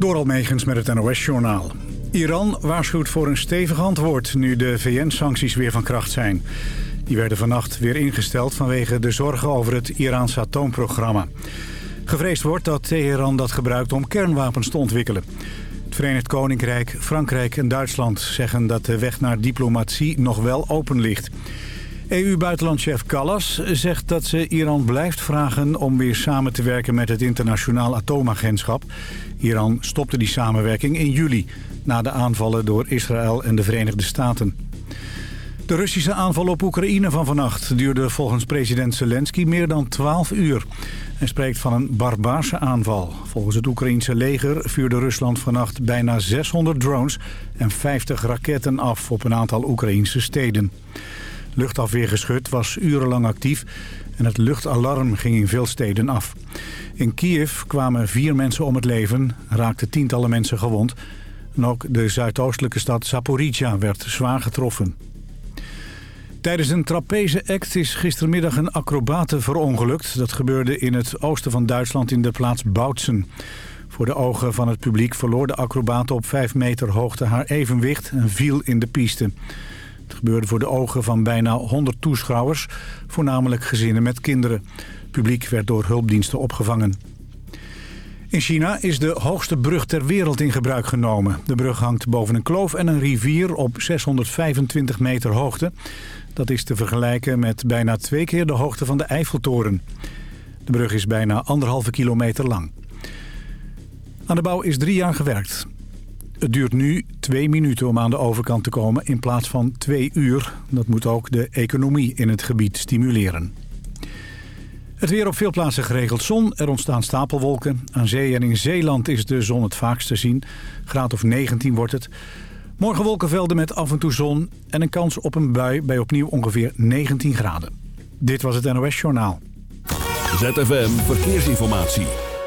Door Almegens met het NOS-journaal. Iran waarschuwt voor een stevig antwoord nu de VN-sancties weer van kracht zijn. Die werden vannacht weer ingesteld vanwege de zorgen over het Iraanse atoomprogramma. Gevreesd wordt dat Teheran dat gebruikt om kernwapens te ontwikkelen. Het Verenigd Koninkrijk, Frankrijk en Duitsland zeggen dat de weg naar diplomatie nog wel open ligt. EU-buitenlandchef Callas zegt dat ze Iran blijft vragen om weer samen te werken met het internationaal atoomagentschap. Iran stopte die samenwerking in juli na de aanvallen door Israël en de Verenigde Staten. De Russische aanval op Oekraïne van vannacht duurde volgens president Zelensky meer dan 12 uur. Hij spreekt van een barbaarse aanval. Volgens het Oekraïense leger vuurde Rusland vannacht bijna 600 drones en 50 raketten af op een aantal Oekraïense steden. Luchtafweergeschut was urenlang actief en het luchtalarm ging in veel steden af. In Kiev kwamen vier mensen om het leven, raakten tientallen mensen gewond. En ook de zuidoostelijke stad Zaporizhia werd zwaar getroffen. Tijdens een trapeze-act is gistermiddag een acrobate verongelukt. Dat gebeurde in het oosten van Duitsland in de plaats Boutsen. Voor de ogen van het publiek verloor de acrobate op 5 meter hoogte haar evenwicht en viel in de piste. Het gebeurde voor de ogen van bijna 100 toeschouwers, voornamelijk gezinnen met kinderen. Het publiek werd door hulpdiensten opgevangen. In China is de hoogste brug ter wereld in gebruik genomen. De brug hangt boven een kloof en een rivier op 625 meter hoogte. Dat is te vergelijken met bijna twee keer de hoogte van de Eiffeltoren. De brug is bijna anderhalve kilometer lang. Aan de bouw is drie jaar gewerkt. Het duurt nu twee minuten om aan de overkant te komen in plaats van twee uur. Dat moet ook de economie in het gebied stimuleren. Het weer op veel plaatsen geregeld zon. Er ontstaan stapelwolken. Aan zee en in Zeeland is de zon het vaakst te zien. Graad of 19 wordt het. Morgen wolkenvelden met af en toe zon en een kans op een bui bij opnieuw ongeveer 19 graden. Dit was het NOS Journaal. ZFM Verkeersinformatie.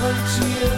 volunteer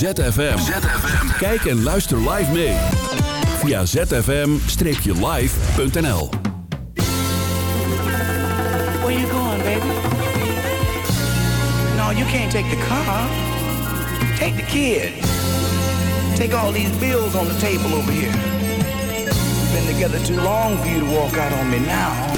Is ZFM. Kijk en luister live mee. Via zfm-live.nl Where you going, baby? No, you can't take the car. Take the kid. Take all these bills on the table over here. Been together too long for you to walk out on me now.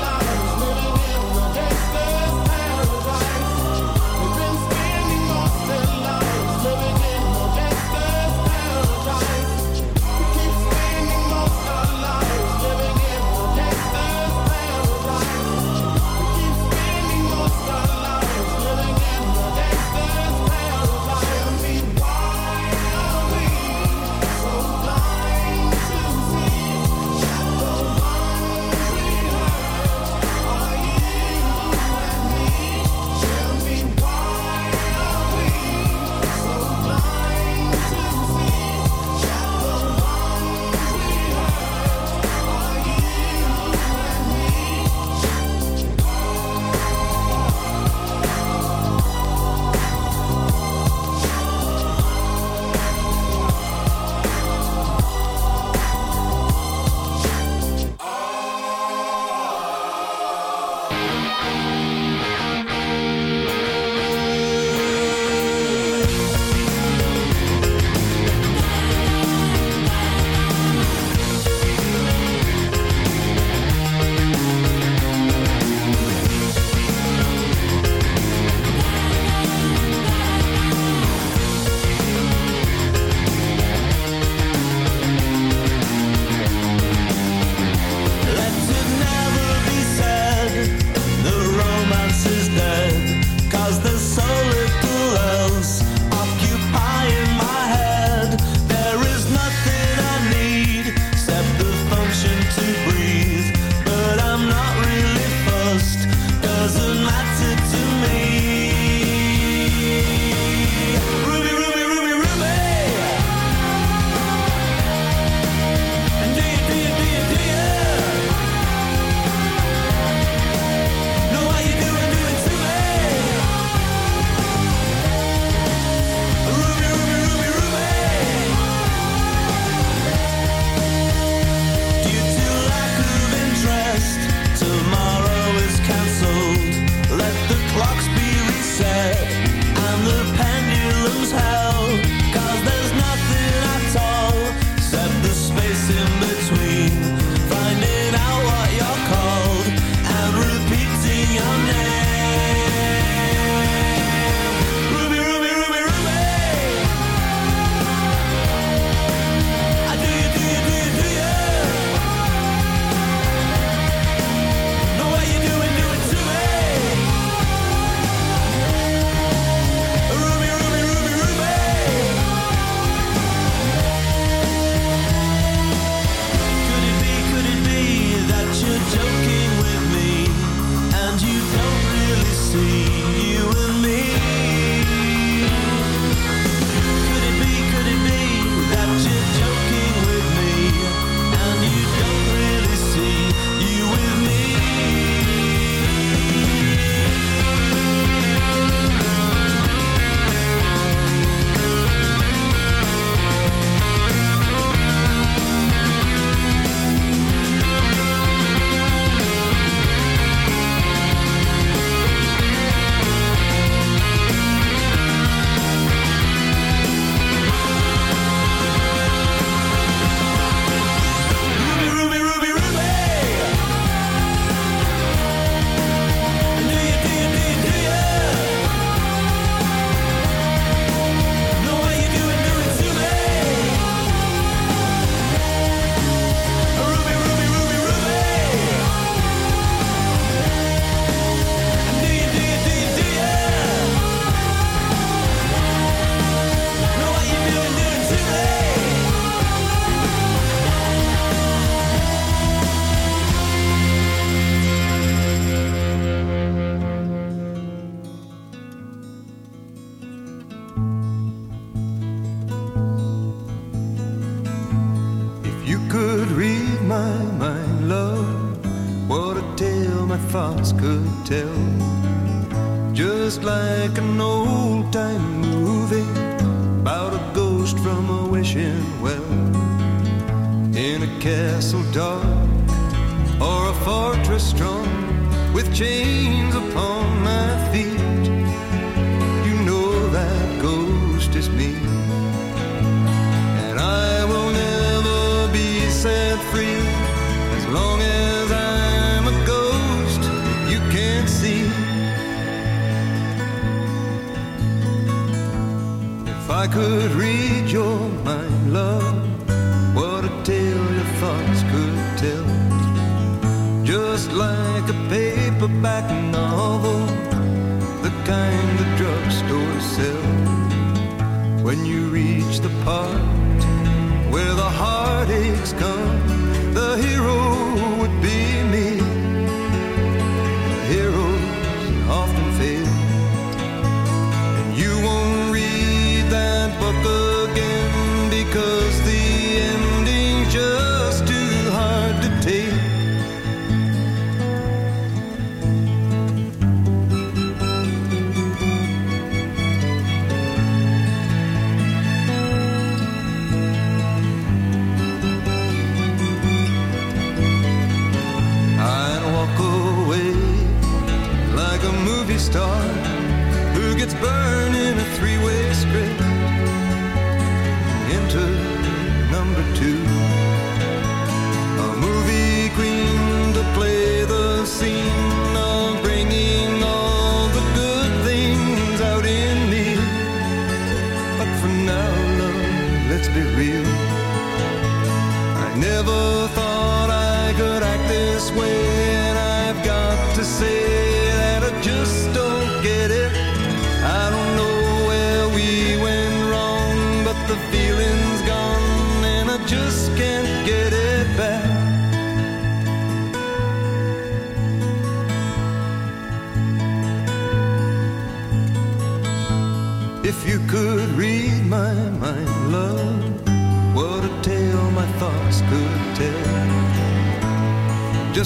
heartaches come.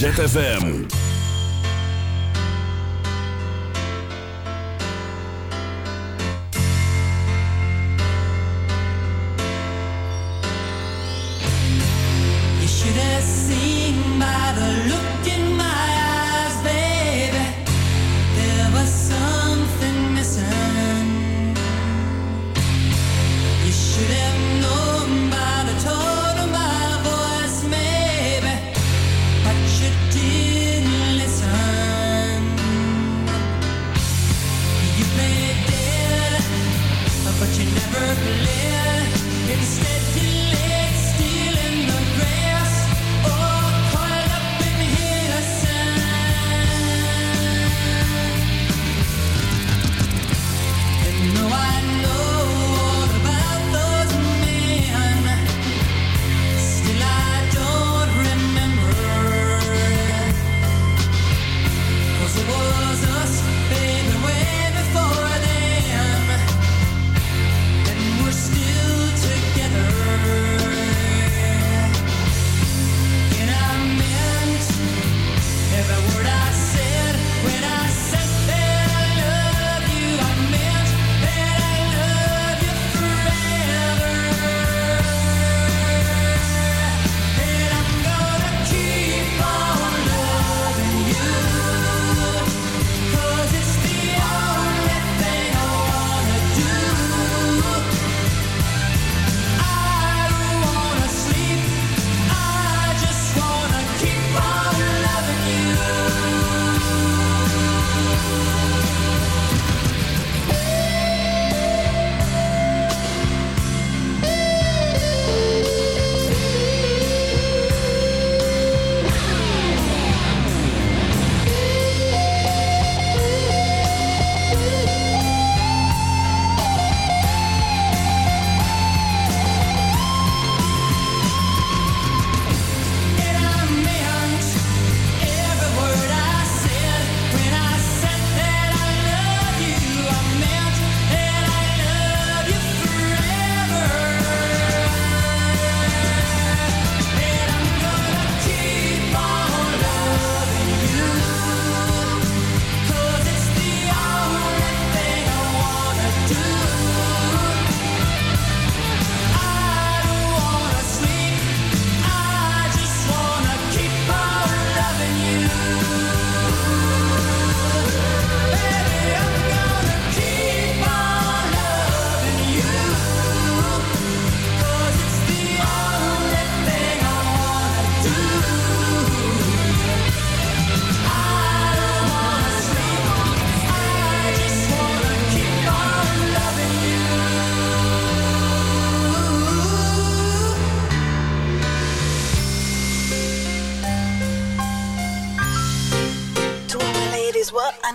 ZFM.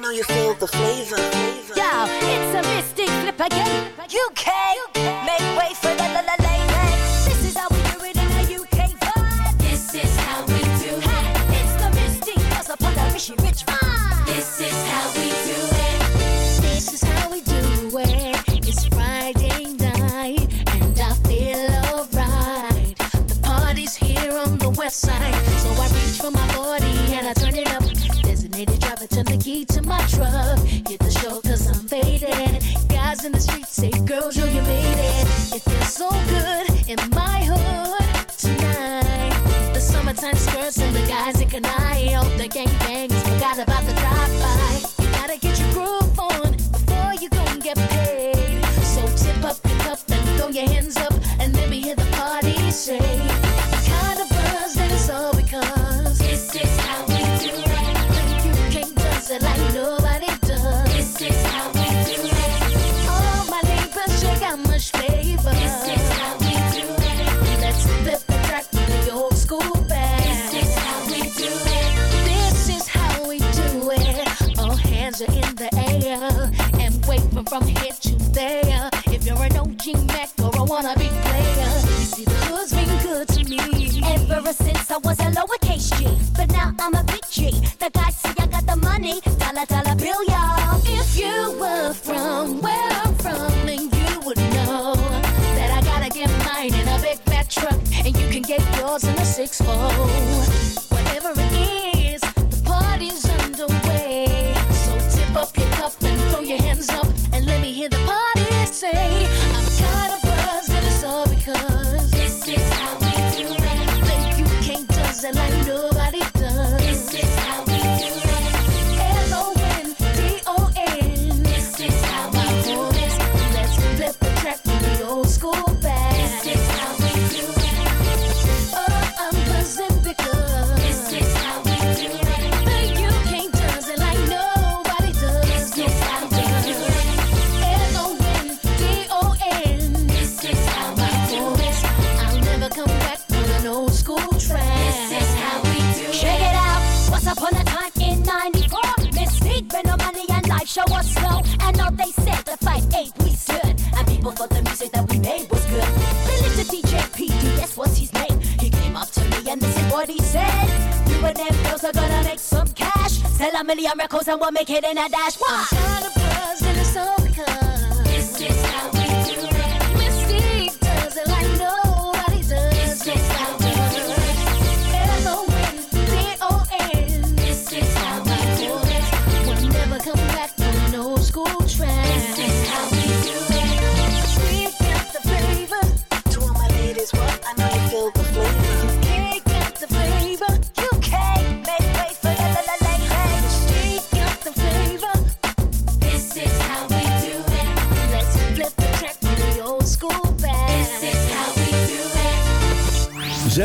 know you feel the flavor. Yeah, it's a mystic flip again. UK. UK. get yours in a six-fold. Whatever it is, the party's underway. So tip up your cup and throw your hands up and let me hear the party say. them girls are gonna make some cash. Sell a million records and we'll make it in a dash. Wah!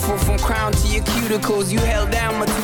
Beautiful from crown to your cuticles. You held down my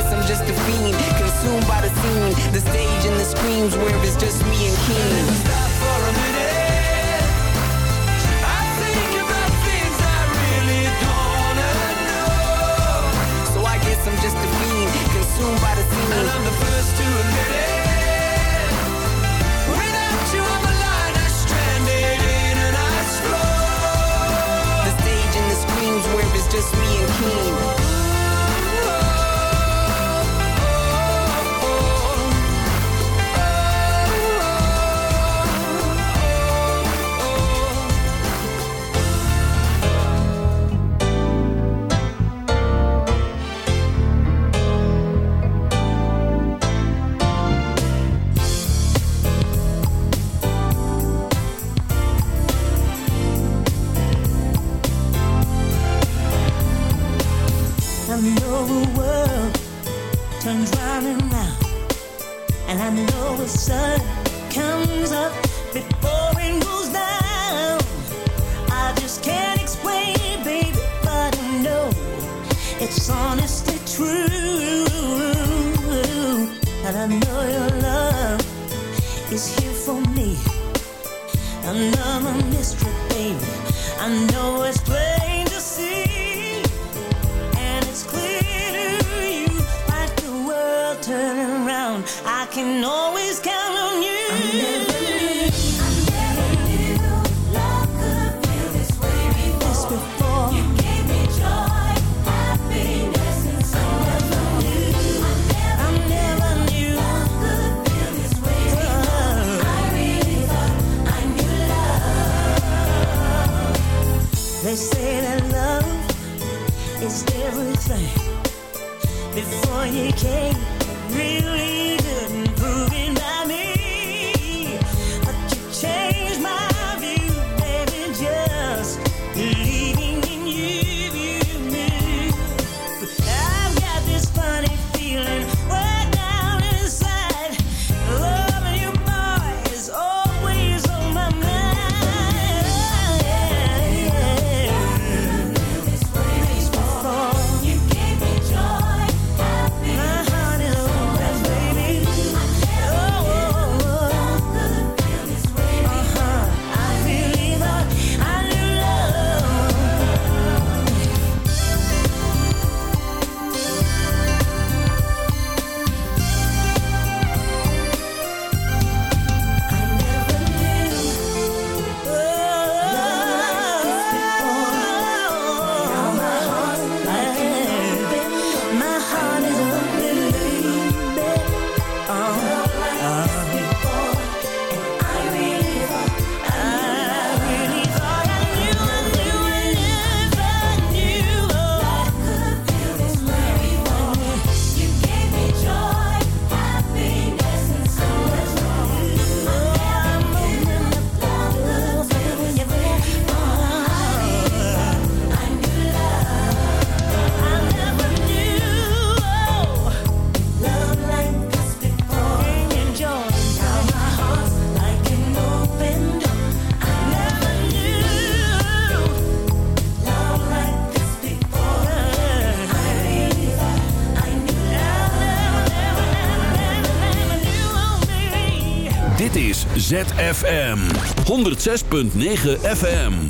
guess I'm just a fiend, consumed by the scene, the stage and the screams where it's just me and King. Stop for a minute. I think about things I really don't wanna know. So I guess I'm just a fiend, consumed by the scene. And I'm the first to admit it. Without you, I'm a liner stranded in an ice floor. The stage and the screams where it's just me and King. ZFM 106.9 FM.